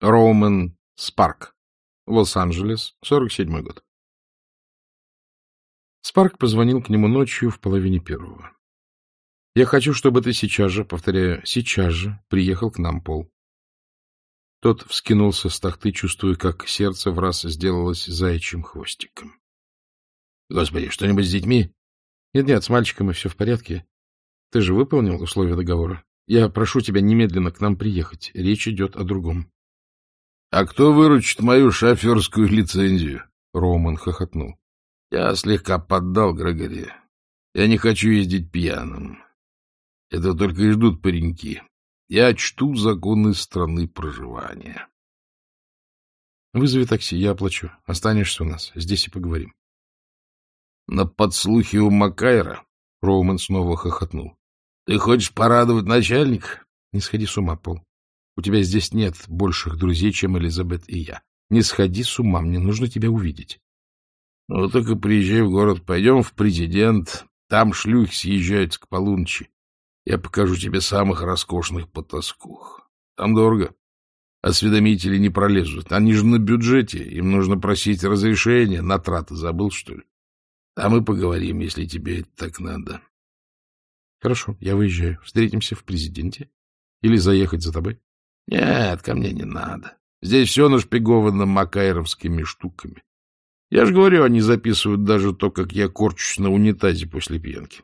Роумен Спарк. Лос-Анджелес, 47 год. Спарк позвонил к нему ночью в половине первого. — Я хочу, чтобы ты сейчас же, повторяю, сейчас же приехал к нам, Пол. Тот вскинулся с тахты, чувствуя, как сердце в раз сделалось заячьим хвостиком. — Господи, что-нибудь с детьми? Нет, — Нет-нет, с мальчиком и все в порядке. Ты же выполнил условия договора. Я прошу тебя немедленно к нам приехать. Речь идет о другом. — А кто выручит мою шоферскую лицензию? — Роман хохотнул. — Я слегка поддал Грегори. Я не хочу ездить пьяным. Это только и ждут пареньки. Я чту законы страны проживания. — Вызови такси, я оплачу. Останешься у нас. Здесь и поговорим. На подслухе у Макайра Роуман снова хохотнул. — Ты хочешь порадовать начальника? — Не сходи с ума, Пол. У тебя здесь нет больших друзей, чем Элизабет и я. Не сходи с ума, мне нужно тебя увидеть. — Ну, так и приезжай в город. Пойдем в президент. Там шлюхи съезжаются к полуночи. Я покажу тебе самых роскошных потаскух. Там дорого. Осведомители не пролезут. Они же на бюджете. Им нужно просить разрешения. На траты забыл, что ли? Там и поговорим, если тебе это так надо. Хорошо, я выезжаю. Встретимся в президенте. Или заехать за тобой? Нет, ко мне не надо. Здесь все нашпиговано макайровскими штуками. Я же говорю, они записывают даже то, как я корчусь на унитазе после пьянки.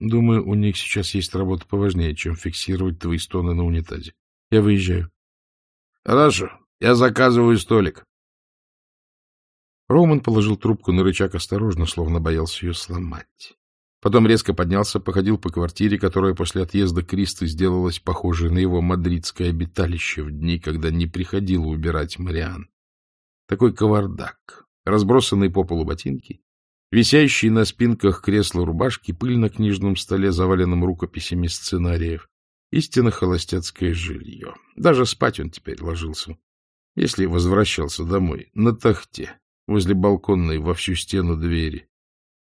Думаю, у них сейчас есть работа поважнее, чем фиксировать твои стоны на унитазе. Я выезжаю. Хорошо, я заказываю столик. Роман положил трубку на рычаг осторожно, словно боялся ее сломать. Потом резко поднялся, походил по квартире, которая после отъезда Кристы сделалась похожей на его мадридское обиталище в дни, когда не приходило убирать Мариан. Такой кавардак, разбросанные по полу ботинки, Висящие на спинках кресла рубашки, пыль на книжном столе, заваленном рукописями сценариев. Истинно холостяцкое жилье. Даже спать он теперь ложился. Если возвращался домой, на тахте, возле балконной во всю стену двери.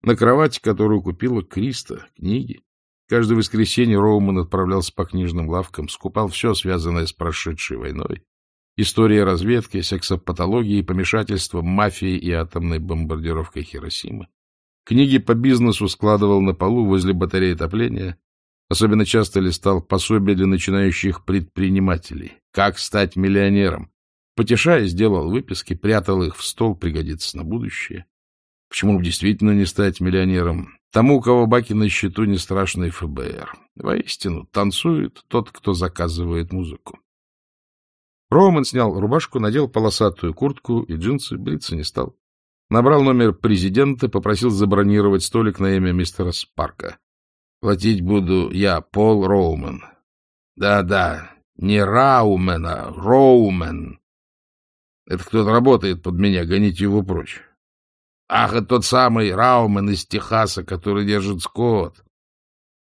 На кровати, которую купила Криста, книги. Каждое воскресенье Роуман отправлялся по книжным лавкам, скупал все, связанное с прошедшей войной. История разведки, сексопатологии, помешательства, мафии и атомной бомбардировкой Хиросимы. Книги по бизнесу складывал на полу возле батареи отопления. Особенно часто листал пособия для начинающих предпринимателей. Как стать миллионером. Потешаясь, делал выписки, прятал их в стол, пригодится на будущее. Почему бы действительно не стать миллионером? Тому, у кого баки на счету, не страшный ФБР. Воистину, танцует тот, кто заказывает музыку. Роман снял рубашку, надел полосатую куртку и джинсы, бриться не стал. Набрал номер президента, попросил забронировать столик на имя мистера Спарка. Платить буду я, Пол Роумен. Да-да, не Раумен, а Роумен. Это кто-то работает под меня, гоните его прочь. Ах, это тот самый Раумен из Техаса, который держит скот.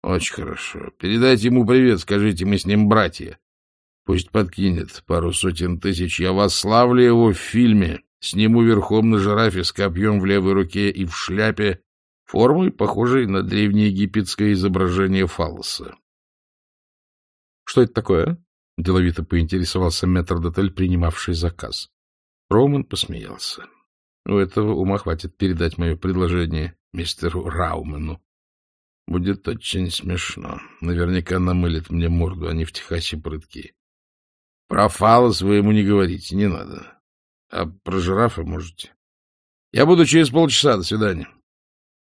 Очень хорошо. Передайте ему привет, скажите, мы с ним братья. Пусть подкинет пару сотен тысяч. Я восславлю его в фильме. Сниму верхом на жирафе с копьем в левой руке и в шляпе, формой, похожей на древнеегипетское изображение фаллоса. — Что это такое? — деловито поинтересовался метрдотель, принимавший заказ. Роман посмеялся. — У этого ума хватит передать мое предложение мистеру Раумену. Будет очень смешно. Наверняка намылит мне морду, они в Техасе прытки. Про фалос вы ему не говорите, не надо. А про жирафа можете. Я буду через полчаса. До свидания.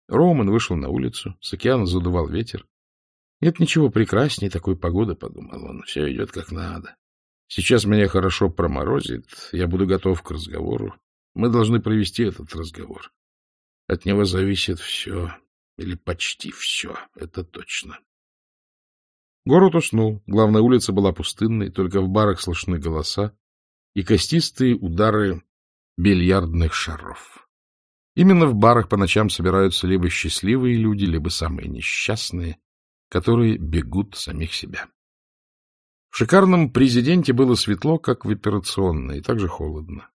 Роман вышел на улицу. С океана задувал ветер. Нет ничего прекраснее такой погоды, — подумал он. Все идет как надо. Сейчас меня хорошо проморозит. Я буду готов к разговору. Мы должны провести этот разговор. От него зависит все. Или почти все. Это точно. Город уснул, главная улица была пустынной, только в барах слышны голоса и костистые удары бильярдных шаров. Именно в барах по ночам собираются либо счастливые люди, либо самые несчастные, которые бегут самих себя. В шикарном президенте было светло, как в операционной, и также холодно.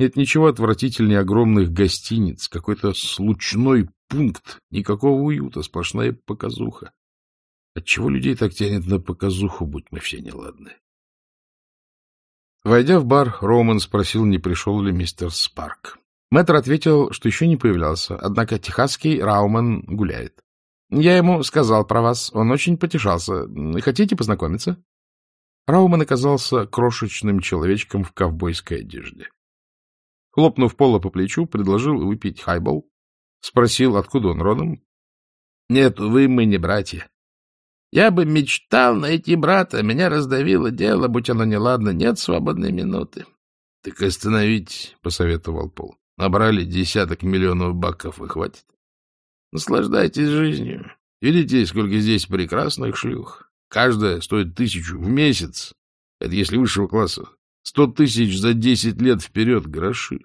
Нет ничего отвратительнее огромных гостиниц, какой-то случной пункт, никакого уюта, сплошная показуха. Отчего людей так тянет на показуху, будь мы все неладны? Войдя в бар, Роуман спросил, не пришел ли мистер Спарк. Мэтр ответил, что еще не появлялся, однако техасский Рауман гуляет. Я ему сказал про вас, он очень потешался. Хотите познакомиться? Рауман оказался крошечным человечком в ковбойской одежде. Хлопнув Пола по плечу, предложил выпить хайбол. Спросил, откуда он родом. — Нет, вы мы не братья. Я бы мечтал найти брата, меня раздавило дело, будь оно неладно, нет свободной минуты. — Так остановить, — посоветовал Пол. — Набрали десяток миллионов баков и хватит. Наслаждайтесь жизнью. Видите, сколько здесь прекрасных шлюх. Каждая стоит тысячу в месяц. Это если высшего класса. Сто тысяч за десять лет вперед гроши.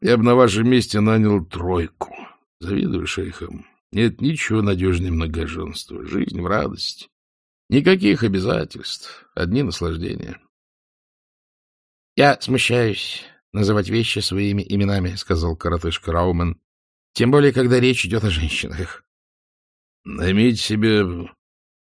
Я бы на вашем месте нанял тройку. Завидую шейхам. Нет ничего надежнее многоженства. Жизнь в радости. Никаких обязательств. Одни наслаждения. — Я смущаюсь называть вещи своими именами, — сказал коротышка Раумен. — Тем более, когда речь идет о женщинах. — Наймите себе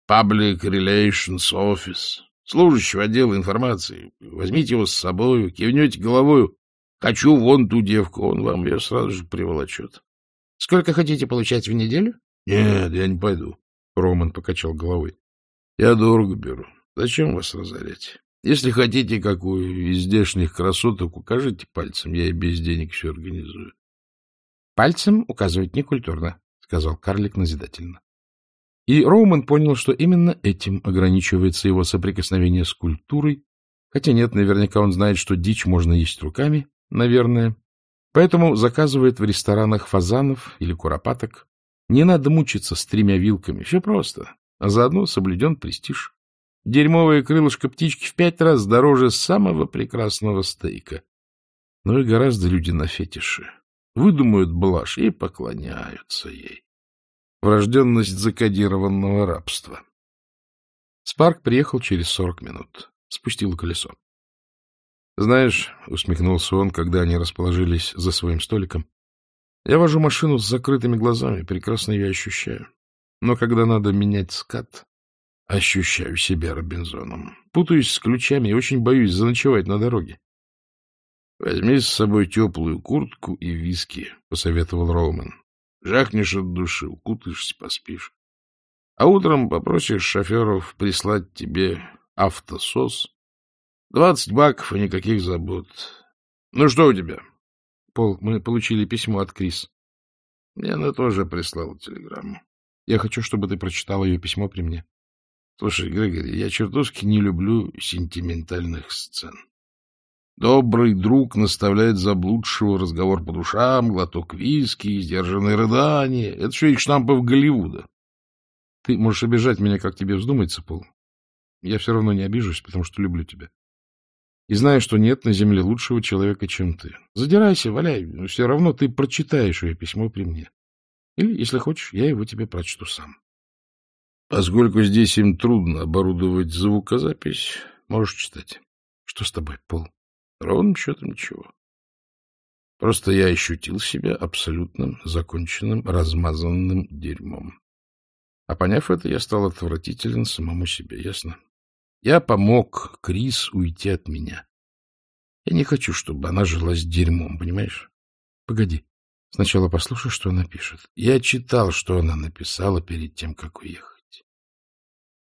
Public Relations Office, служащего отдела информации. Возьмите его с собой, кивнете головою. Хочу вон ту девку, он вам ее сразу же приволочет. — Сколько хотите получать в неделю? — Нет, я не пойду. Роман покачал головой. — Я дорого беру. Зачем вас разорять? Если хотите какую из здешних красоток, укажите пальцем, я и без денег все организую. — Пальцем указывать некультурно, — сказал карлик назидательно. И Роуман понял, что именно этим ограничивается его соприкосновение с культурой, хотя нет, наверняка он знает, что дичь можно есть руками, наверное, поэтому заказывает в ресторанах фазанов или куропаток. Не надо мучиться с тремя вилками, все просто, а заодно соблюден престиж. Дерьмовое крылышко птички в пять раз дороже самого прекрасного стейка. Но и гораздо люди на фетише. Выдумают блажь и поклоняются ей. Врожденность закодированного рабства. Спарк приехал через сорок минут. Спустил колесо. — Знаешь, — усмехнулся он, когда они расположились за своим столиком, — я вожу машину с закрытыми глазами, прекрасно ее ощущаю. Но когда надо менять скат, ощущаю себя Робинзоном. Путаюсь с ключами и очень боюсь заночевать на дороге. — Возьми с собой теплую куртку и виски, — посоветовал Роуман. Жахнешь от души, укутаешься, поспишь. А утром попросишь шоферов прислать тебе автосос. Двадцать баков и никаких забот. Ну, что у тебя? Пол, мы получили письмо от Крис. Мне она тоже прислала телеграмму. Я хочу, чтобы ты прочитал ее письмо при мне. Слушай, Грегори, я чертовски не люблю сентиментальных сцен. Добрый друг наставляет заблудшего разговор по душам, глоток виски, сдержанное рыдание. Это все из штампов Голливуда. Ты можешь обижать меня, как тебе вздумается, Пол. Я все равно не обижусь, потому что люблю тебя. И знаю, что нет на земле лучшего человека, чем ты. Задирайся, валяй, но все равно ты прочитаешь ее письмо при мне. Или, если хочешь, я его тебе прочту сам. Поскольку здесь им трудно оборудовать звукозапись, можешь читать. Что с тобой, Пол? Ровным счетом ничего. Просто я ощутил себя абсолютным, законченным, размазанным дерьмом. А поняв это, я стал отвратителен самому себе, ясно? Я помог Крис уйти от меня. Я не хочу, чтобы она жила с дерьмом, понимаешь? Погоди. Сначала послушай, что она пишет. Я читал, что она написала перед тем, как уехать.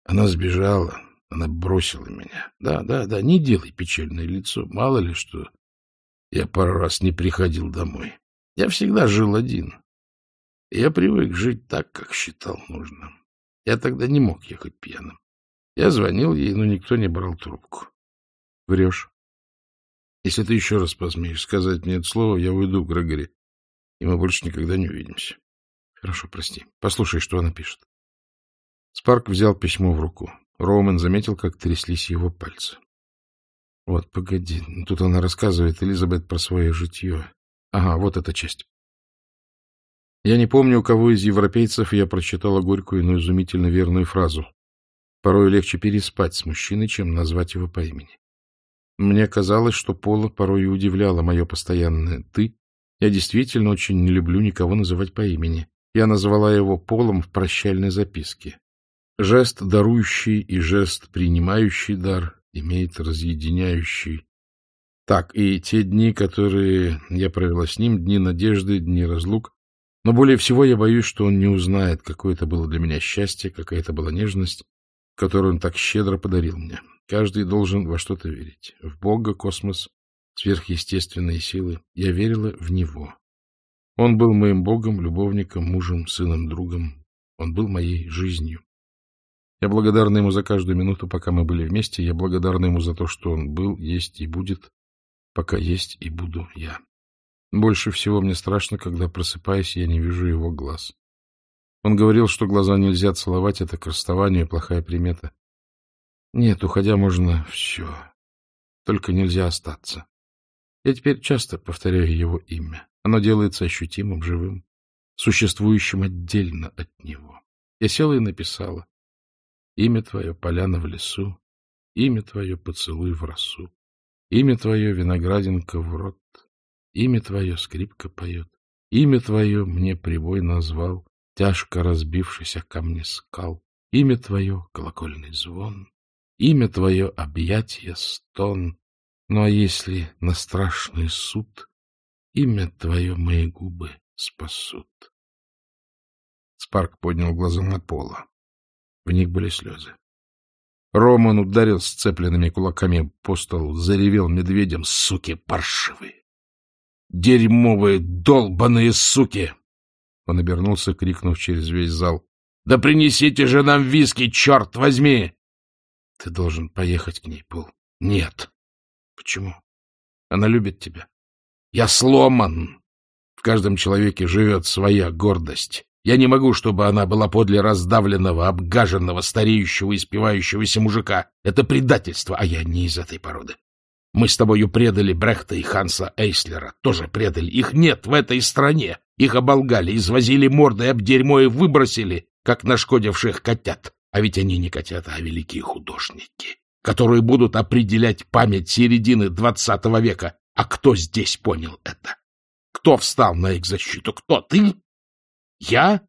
Она сбежала, она бросила меня. Да, да, да, не делай печальное лицо. Мало ли что. Я пару раз не приходил домой. Я всегда жил один. Я привык жить так, как считал нужным. Я тогда не мог ехать пьяным. Я звонил ей, но никто не брал трубку. Врешь. Если ты еще раз посмеешь сказать мне это слово, я уйду, Грегори, и мы больше никогда не увидимся. Хорошо, прости. Послушай, что она пишет. Спарк взял письмо в руку. Роумен заметил, как тряслись его пальцы. Вот, погоди, тут она рассказывает, Элизабет, про свое житье. Ага, вот эта часть. Я не помню, у кого из европейцев я прочитала горькую, но изумительно верную фразу. Порой легче переспать с мужчиной, чем назвать его по имени. Мне казалось, что Пола порой и удивляло мое постоянное «ты». Я действительно очень не люблю никого называть по имени. Я назвала его Полом в прощальной записке. Жест, дарующий и жест, принимающий дар, имеет разъединяющий... Так, и те дни, которые я провела с ним, дни надежды, дни разлук, но более всего я боюсь, что он не узнает, какое это было для меня счастье, какая это была нежность, которую он так щедро подарил мне. Каждый должен во что-то верить. В Бога, космос, сверхъестественные силы. Я верила в Него. Он был моим Богом, любовником, мужем, сыном, другом. Он был моей жизнью. Я благодарна ему за каждую минуту, пока мы были вместе. Я благодарна ему за то, что он был, есть и будет, пока есть и буду я. Больше всего мне страшно, когда, просыпаясь, я не вижу его глаз. Он говорил, что глаза нельзя целовать, это к расставанию плохая примета. Нет, уходя можно все. Только нельзя остаться. Я теперь часто повторяю его имя. Оно делается ощутимым, живым, существующим отдельно от него. Я села и написала. Имя твое — поляна в лесу, имя твое — поцелуй в росу, имя твое — виноградинка в рот, имя твое — скрипка поет, имя твое мне прибой назвал, тяжко разбившись о камни скал, имя твое — колокольный звон, имя твое — объятье, стон, ну а если на страшный суд имя твое мои губы спасут? Спарк поднял глаза на пола. В них были слезы. Роман ударил сцепленными кулаками по столу, заревел медведем «Суки паршивые! Дерьмовые, долбаные суки!» Он обернулся, крикнув через весь зал. «Да принесите же нам виски, черт возьми!» «Ты должен поехать к ней, Пол». «Нет». «Почему?» «Она любит тебя». «Я сломан. В каждом человеке живет своя гордость. Я не могу, чтобы она была подле раздавленного, обгаженного, стареющего и спивающегося мужика. Это предательство, а я не из этой породы. Мы с тобою предали Брехта и Ханса Эйслера. Тоже предали. Их нет в этой стране. Их оболгали, извозили мордой об дерьмо и выбросили, как нашкодивших котят. А ведь они не котята, а великие художники, которые будут определять память середины двадцатого века. А кто здесь понял это? Кто встал на их защиту? Кто? Ты? Я?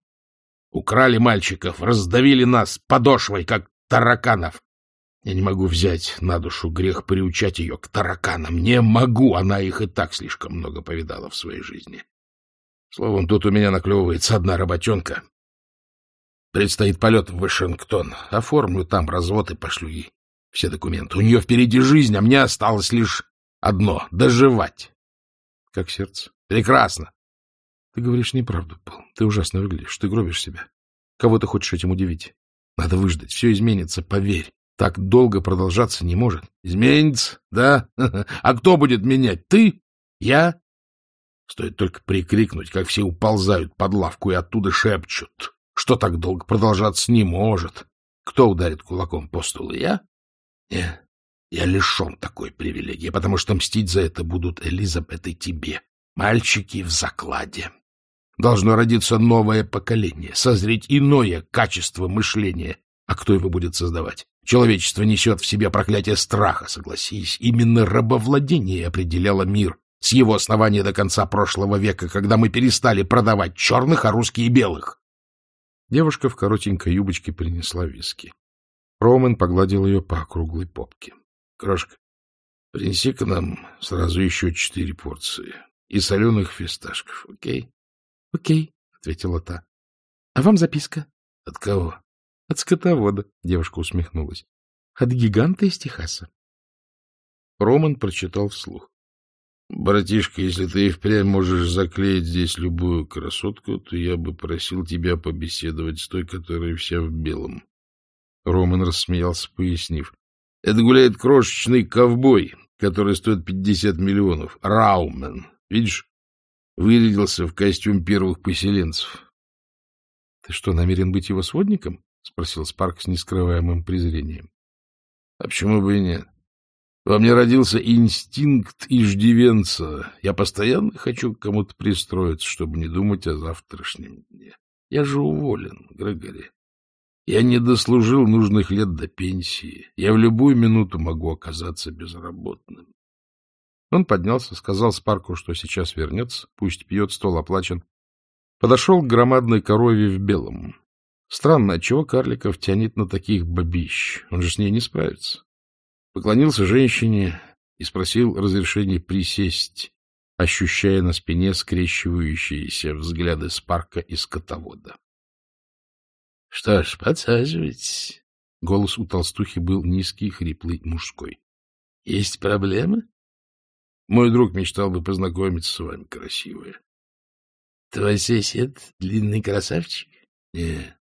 Украли мальчиков, раздавили нас подошвой, как тараканов. Я не могу взять на душу грех приучать ее к тараканам. Не могу, она их и так слишком много повидала в своей жизни. Словом, тут у меня наклевывается одна работенка. Предстоит полет в Вашингтон. Оформлю там развод и пошлю ей все документы. У нее впереди жизнь, а мне осталось лишь одно — доживать. Как сердце? Прекрасно. Ты говоришь неправду, Пол. Ты ужасно выглядишь. Ты гробишь себя. Кого ты хочешь этим удивить? Надо выждать. Все изменится, поверь. Так долго продолжаться не может. Изменится, да? А кто будет менять? Ты? Я? Стоит только прикрикнуть, как все уползают под лавку и оттуда шепчут, что так долго продолжаться не может. Кто ударит кулаком по столу? Я? Нет, я лишен такой привилегии, потому что мстить за это будут Элизабет и тебе. Мальчики в закладе. Должно родиться новое поколение, созреть иное качество мышления. А кто его будет создавать? Человечество несет в себе проклятие страха, согласись. Именно рабовладение определяло мир с его основания до конца прошлого века, когда мы перестали продавать черных, а русские белых. Девушка в коротенькой юбочке принесла виски. Роман погладил ее по округлой попке. — Крошка, принеси-ка нам сразу еще четыре порции и соленых фисташков, окей? — Окей, — ответила та. — А вам записка? — От кого? — От скотовода, — девушка усмехнулась. — От гиганта из Техаса. Роман прочитал вслух. — Братишка, если ты и впрямь можешь заклеить здесь любую красотку, то я бы просил тебя побеседовать с той, которая вся в белом. Роман рассмеялся, пояснив. — Это гуляет крошечный ковбой, который стоит пятьдесят миллионов. Раумен. Видишь? Вырядился в костюм первых поселенцев. — Ты что, намерен быть его сводником? — спросил Спарк с нескрываемым презрением. — А почему бы и нет? Во мне родился инстинкт иждивенца. Я постоянно хочу к кому-то пристроиться, чтобы не думать о завтрашнем дне. Я же уволен, Грегори. Я не дослужил нужных лет до пенсии. Я в любую минуту могу оказаться безработным. Он поднялся, сказал Спарку, что сейчас вернется, пусть пьет, стол оплачен. Подошел к громадной корове в белом. Странно, отчего карликов тянет на таких бабищ? Он же с ней не справится. Поклонился женщине и спросил разрешения присесть, ощущая на спине скрещивающиеся взгляды Спарка и скотовода. — Что ж, подсаживайтесь. Голос у толстухи был низкий, хриплый, мужской. — Есть проблемы? — Мой друг мечтал бы познакомиться с вами, красивая. — Твой сосед — длинный красавчик? — Нет,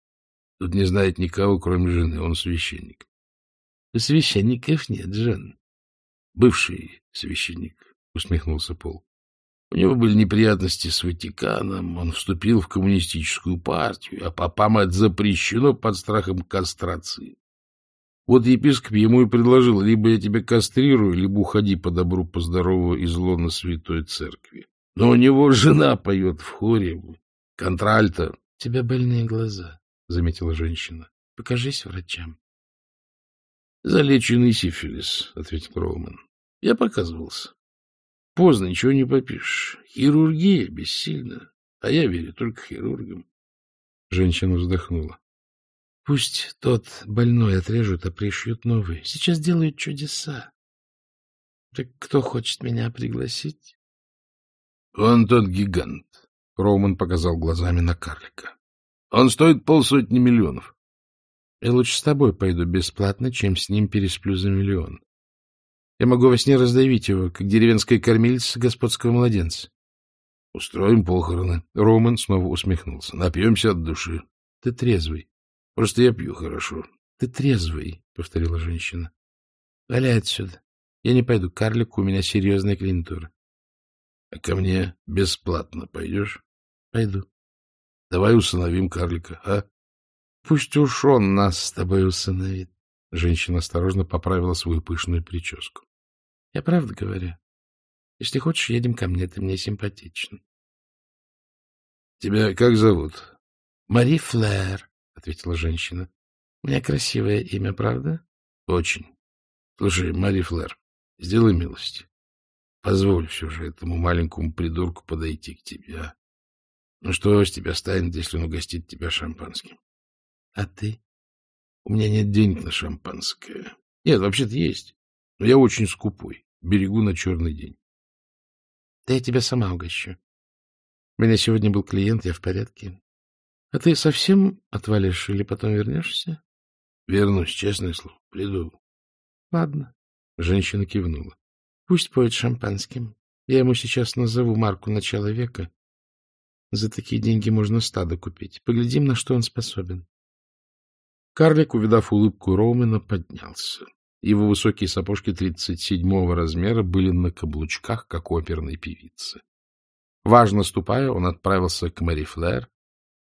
тут не знает никого, кроме жены, он священник. — У священников нет жен. — Бывший священник, — усмехнулся Пол. У него были неприятности с Ватиканом, он вступил в коммунистическую партию, а попам это запрещено под страхом кастрации. Вот епископ ему и предложил, либо я тебя кастрирую, либо уходи по добру, по здорову из лона святой церкви. Но у него жена поет в хоре, контральта. — тебя больные глаза, — заметила женщина. — Покажись врачам. — Залеченный сифилис, — ответил Роуман. — Я показывался. Поздно, ничего не попишешь. Хирургия бессильна, а я верю только хирургам. Женщина вздохнула. — Пусть тот больной отрежут, а пришьют новый. Сейчас делают чудеса. Так кто хочет меня пригласить? — Он тот гигант. Роман показал глазами на карлика. — Он стоит полсотни миллионов. — Я лучше с тобой пойду бесплатно, чем с ним пересплю за миллион. Я могу во сне раздавить его, как деревенская кормилица господского младенца. — Устроим похороны. Роман снова усмехнулся. — Напьемся от души. — Ты трезвый. — Просто я пью хорошо. — Ты трезвый, — повторила женщина. — Валяй отсюда. Я не пойду к карлику, у меня серьезная клиентура. — А ко мне бесплатно пойдешь? — Пойду. — Давай усыновим карлика, а? — Пусть уж он нас с тобой усыновит. Женщина осторожно поправила свою пышную прическу. — Я правда говорю. Если хочешь, едем ко мне, ты мне симпатичен. — Тебя как зовут? — Мари Флэр, — ответила женщина. — У меня красивое имя, правда? — Очень. Слушай, Мари Флэр, сделай милость. Позволь все же этому маленькому придурку подойти к тебе, а? Ну что с тебя станет, если он угостит тебя шампанским? — А ты? — У меня нет денег на шампанское. Нет, вообще-то есть. Но я очень скупой. Берегу на черный день. Да я тебя сама угощу. У меня сегодня был клиент, я в порядке. А ты совсем отвалишь или потом вернешься? Вернусь, честное слово. Приду. Ладно. Женщина кивнула. Пусть поет шампанским. Я ему сейчас назову марку начала века. За такие деньги можно стадо купить. Поглядим, на что он способен. Карлик, увидав улыбку Роумена, поднялся. Его высокие сапожки 37-го размера были на каблучках, как оперной певицы. Важно ступая, он отправился к Мэри Флэр,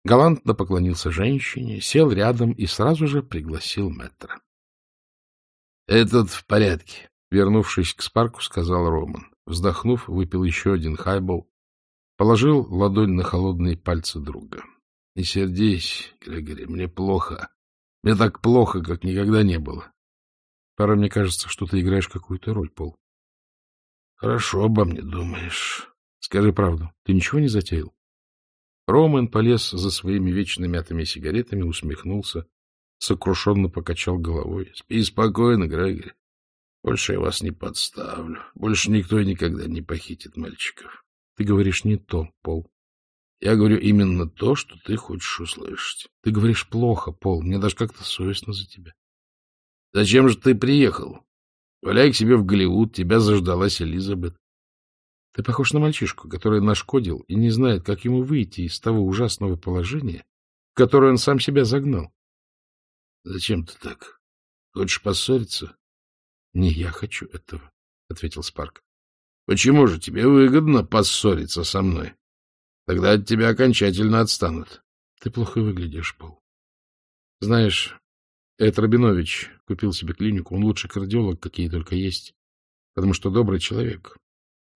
галантно поклонился женщине, сел рядом и сразу же пригласил мэтра. — Этот в порядке, — вернувшись к Спарку, сказал Роман. Вздохнув, выпил еще один хайбол, положил ладонь на холодные пальцы друга. — Не сердись, Грегори, мне плохо. Мне так плохо, как никогда не было. Порой мне кажется, что ты играешь какую-то роль, Пол. Хорошо обо мне думаешь. Скажи правду, ты ничего не затеял? Роман полез за своими вечно мятыми сигаретами, усмехнулся, сокрушенно покачал головой. — Спи спокойно, Грегори. Больше я вас не подставлю. Больше никто и никогда не похитит мальчиков. Ты говоришь не то, Пол. Я говорю именно то, что ты хочешь услышать. Ты говоришь плохо, Пол. Мне даже как-то совестно за тебя. Зачем же ты приехал? Валяй к себе в Голливуд, тебя заждалась Элизабет. Ты похож на мальчишку, который нашкодил и не знает, как ему выйти из того ужасного положения, в которое он сам себя загнал. — Зачем ты так? Хочешь поссориться? — Не я хочу этого, — ответил Спарк. — Почему же тебе выгодно поссориться со мной? Тогда от тебя окончательно отстанут. Ты плохо выглядишь, Пол. Знаешь, Эд Рабинович купил себе клинику. Он лучший кардиолог, какие только есть. Потому что добрый человек.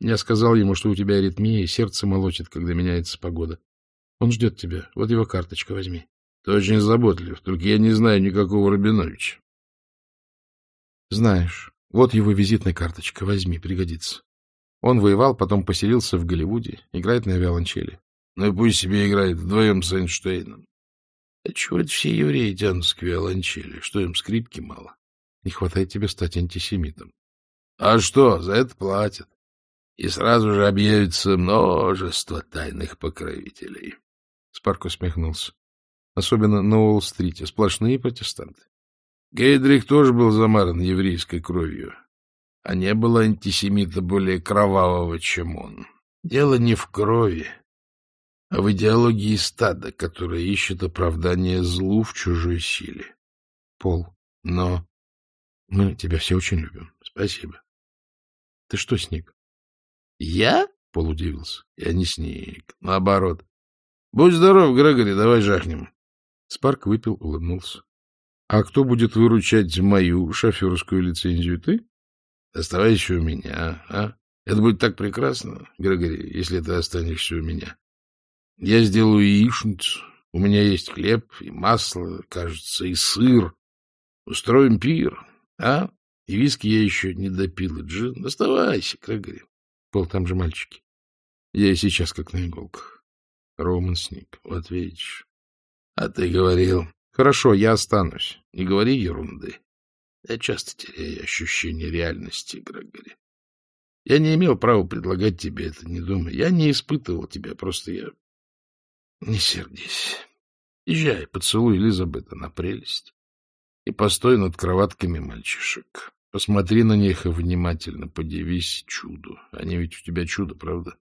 Я сказал ему, что у тебя аритмия, и сердце молотит, когда меняется погода. Он ждет тебя. Вот его карточка возьми. Ты очень заботлив, только я не знаю никакого Рабиновича. Знаешь, вот его визитная карточка. Возьми, пригодится. Он воевал, потом поселился в Голливуде, играет на виолончели. Ну и пусть себе играет вдвоем с Эйнштейном. А чего это все евреи тянутся к виолончели? Что им скрипки мало? Не хватает тебе стать антисемитом. — А что, за это платят. И сразу же объявится множество тайных покровителей. Спарк усмехнулся. Особенно на Уолл-стрите. Сплошные протестанты. Гейдрих тоже был замаран еврейской кровью. А не было антисемита более кровавого, чем он. Дело не в крови, а в идеологии стада, которое ищет оправдание злу в чужой силе. Пол, но мы тебя все очень любим. Спасибо. Ты что, Сник? Я? Пол удивился. Я не Сник. Наоборот. Будь здоров, Грегори, давай жахнем. Спарк выпил, улыбнулся. — А кто будет выручать мою шоферскую лицензию? Ты? — Оставайся у меня, а? Это будет так прекрасно, Грегори, если ты останешься у меня. Я сделаю яичницу, у меня есть хлеб и масло, кажется, и сыр. Устроим пир, а? И виски я еще не допил, и джин. Оставайся, Грегори. Пол, там же мальчики. Я и сейчас как на иголках. Роман сник, вот видишь. А ты говорил... Хорошо, я останусь. Не говори ерунды. Я часто теряю ощущение реальности, Грегори. Я не имел права предлагать тебе это, не думай. Я не испытывал тебя, просто я... Не сердись. Езжай, поцелуй Элизабета на прелесть. И постой над кроватками мальчишек. Посмотри на них и внимательно подивись чуду. Они ведь у тебя чудо, правда?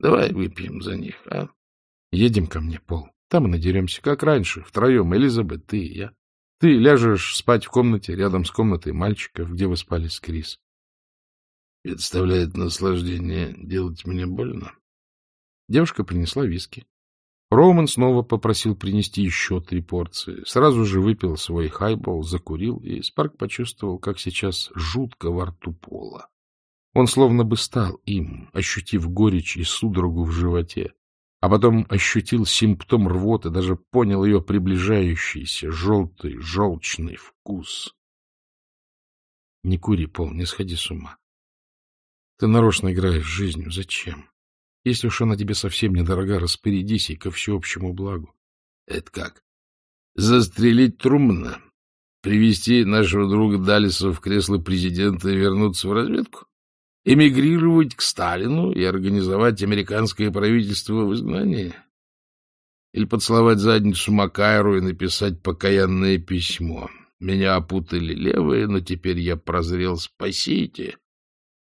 Давай выпьем за них, а? Едем ко мне, Пол. Там и надеремся, как раньше, втроем, Элизабет, ты и я. Ты ляжешь спать в комнате рядом с комнатой мальчиков, где вы спали с Крис. Это доставляет наслаждение делать мне больно. Девушка принесла виски. Роман снова попросил принести еще три порции. Сразу же выпил свой хайбол, закурил, и Спарк почувствовал, как сейчас жутко во рту пола. Он словно бы стал им, ощутив горечь и судорогу в животе а потом ощутил симптом рвоты, даже понял ее приближающийся желтый, желчный вкус. Не кури, Пол, не сходи с ума. Ты нарочно играешь жизнью. Зачем? Если уж она тебе совсем недорога, распорядись и ко всеобщему благу. Это как? Застрелить Трумна? Привести нашего друга Далиса в кресло президента и вернуться в разведку? эмигрировать к Сталину и организовать американское правительство в изгнании? Или поцеловать задницу Макайру и написать покаянное письмо? Меня опутали левые, но теперь я прозрел. Спасите!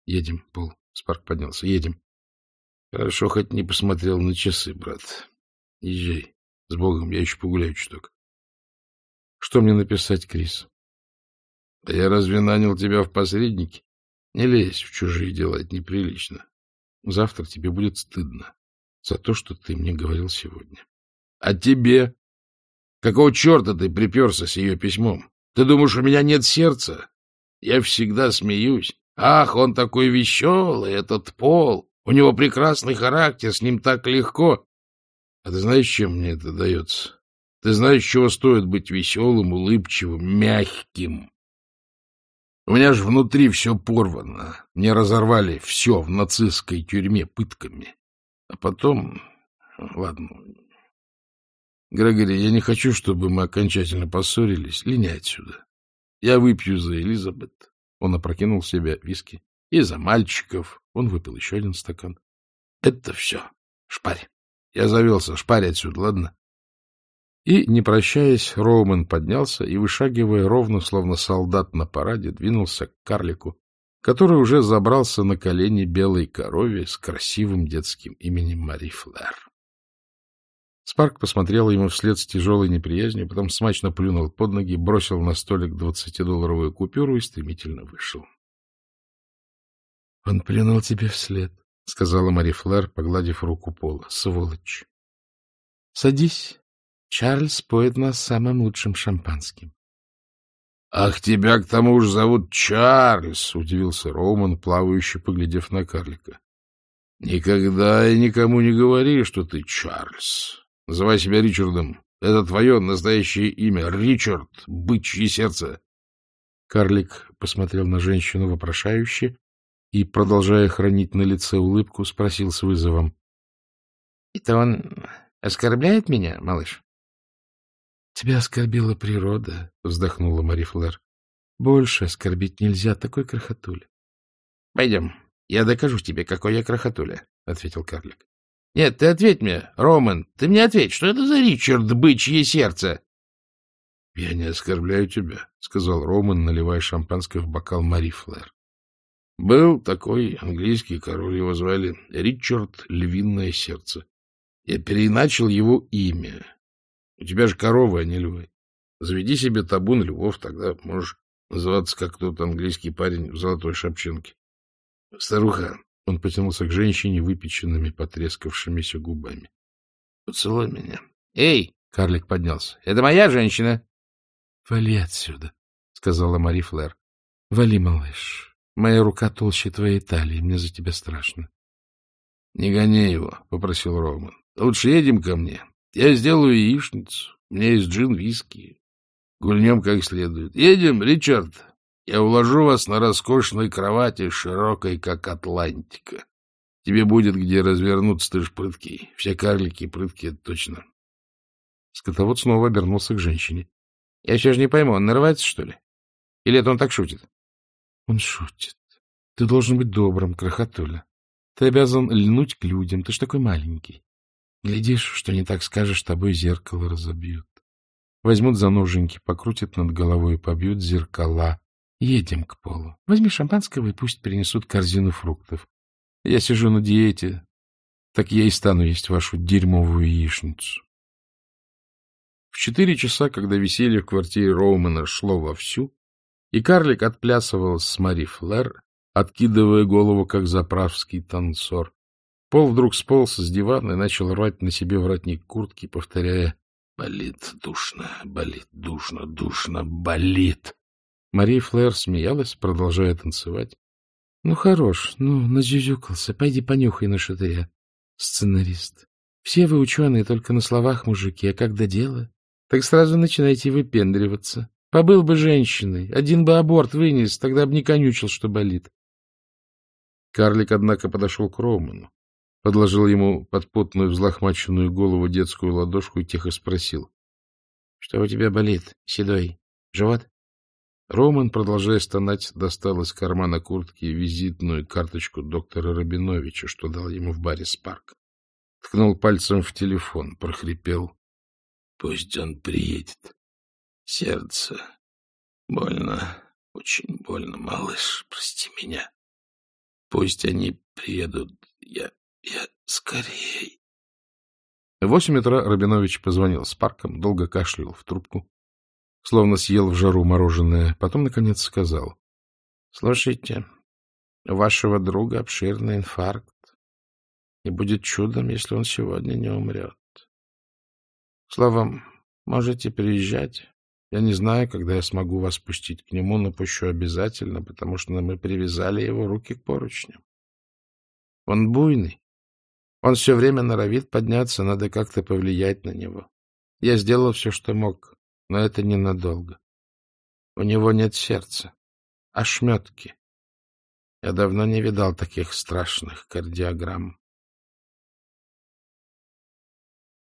Едем, Пол. Спарк поднялся. Едем. Хорошо, хоть не посмотрел на часы, брат. Езжай. С Богом, я еще погуляю чуток. Что мне написать, Крис? А я разве нанял тебя в посредники? Не лезь в чужие дела, это неприлично. Завтра тебе будет стыдно за то, что ты мне говорил сегодня. А тебе? Какого черта ты приперся с ее письмом? Ты думаешь, у меня нет сердца? Я всегда смеюсь. Ах, он такой веселый, этот Пол. У него прекрасный характер, с ним так легко. А ты знаешь, чем мне это дается? Ты знаешь, чего стоит быть веселым, улыбчивым, мягким? У меня же внутри все порвано. Мне разорвали все в нацистской тюрьме пытками. А потом... Ладно. Грегори, я не хочу, чтобы мы окончательно поссорились. Линяй отсюда. Я выпью за Элизабет. Он опрокинул в себя виски. И за мальчиков. Он выпил еще один стакан. Это все. Шпарь. Я завелся. Шпарь отсюда, ладно? И, не прощаясь, Роуман поднялся и, вышагивая ровно, словно солдат на параде, двинулся к карлику, который уже забрался на колени белой корове с красивым детским именем Мари Флэр. Спарк посмотрел ему вслед с тяжелой неприязнью, потом смачно плюнул под ноги, бросил на столик двадцатидолларовую купюру и стремительно вышел. — Он плюнул тебе вслед, — сказала Мари Флэр, погладив руку Пола. — Сволочь! — Садись. Чарльз поет нас самым лучшим шампанским. — Ах, тебя к тому же зовут Чарльз! — удивился Роман, плавающий, поглядев на карлика. — Никогда и никому не говори, что ты Чарльз. Называй себя Ричардом. Это твое настоящее имя. Ричард, бычье сердце. Карлик посмотрел на женщину вопрошающе и, продолжая хранить на лице улыбку, спросил с вызовом. — Это он оскорбляет меня, малыш? — Тебя оскорбила природа, — вздохнула Мари Флэр. — Больше оскорбить нельзя, такой крохотуля. — Пойдем, я докажу тебе, какой я крохотуля, — ответил карлик. — Нет, ты ответь мне, Роман, ты мне ответь, что это за Ричард, бычье сердце? — Я не оскорбляю тебя, — сказал Роман, наливая шампанское в бокал Мари Флэр. Был такой английский король, его звали Ричард Львиное Сердце. Я переиначил его имя. У тебя же коровы, а не львы. Заведи себе табун львов, тогда можешь называться как тот английский парень в золотой шапченке. Старуха, он потянулся к женщине выпеченными, потрескавшимися губами. — Поцелуй меня. — Эй! — карлик поднялся. — Это моя женщина. — Вали отсюда, — сказала Мари Флэр. — Вали, малыш. Моя рука толще твоей талии, мне за тебя страшно. — Не гони его, — попросил Роман. — Лучше едем ко мне. Я сделаю яичницу. У меня есть джин-виски. Гульнем как следует. Едем, Ричард. Я уложу вас на роскошной кровати, широкой, как Атлантика. Тебе будет где развернуться, ты ж прыткий. Все карлики прыткие, точно. Скотовод снова обернулся к женщине. — Я все же не пойму, он нарывается, что ли? Или это он так шутит? Он шутит. Ты должен быть добрым, крохотуля. Ты обязан льнуть к людям, ты ж такой маленький. Глядишь, что не так скажешь, тобой зеркало разобьют. Возьмут за ноженьки, покрутят над головой и побьют зеркала. Едем к полу. Возьми шампанского и пусть принесут корзину фруктов. Я сижу на диете, так я и стану есть вашу дерьмовую яичницу. В четыре часа, когда веселье в квартире Роумана шло вовсю, и карлик отплясывал с Мари Флэр, откидывая голову, как заправский танцор. Пол вдруг сполз с дивана и начал рвать на себе воротник куртки, повторяя «Болит, душно, болит, душно, душно, болит». Мария Флэр смеялась, продолжая танцевать. — Ну, хорош, ну, назюзюкался, пойди понюхай на шатыря. Сценарист. Все вы ученые только на словах, мужики, а когда дело, так сразу начинайте выпендриваться. Побыл бы женщиной, один бы аборт вынес, тогда бы не конючил, что болит. Карлик, однако, подошел к Роману, подложил ему под потную взлохмаченную голову детскую ладошку и тихо спросил. — Что у тебя болит, седой? Живот? Роман, продолжая стонать, достал из кармана куртки визитную карточку доктора Рабиновича, что дал ему в баре «Спарк». Ткнул пальцем в телефон, прохрипел. — Пусть он приедет. Сердце. Больно, очень больно, малыш, прости меня. Пусть они приедут. Я, я скорей. В восемь утра Рабинович позвонил с парком, долго кашлял в трубку, словно съел в жару мороженое, потом, наконец, сказал. — Слушайте, у вашего друга обширный инфаркт, и будет чудом, если он сегодня не умрет. Словом, можете приезжать. Я не знаю, когда я смогу вас пустить к нему, но пущу обязательно, потому что мы привязали его руки к поручням. Он буйный. Он все время норовит подняться, надо как-то повлиять на него. Я сделал все, что мог, но это ненадолго. У него нет сердца, а шметки. Я давно не видал таких страшных кардиограмм.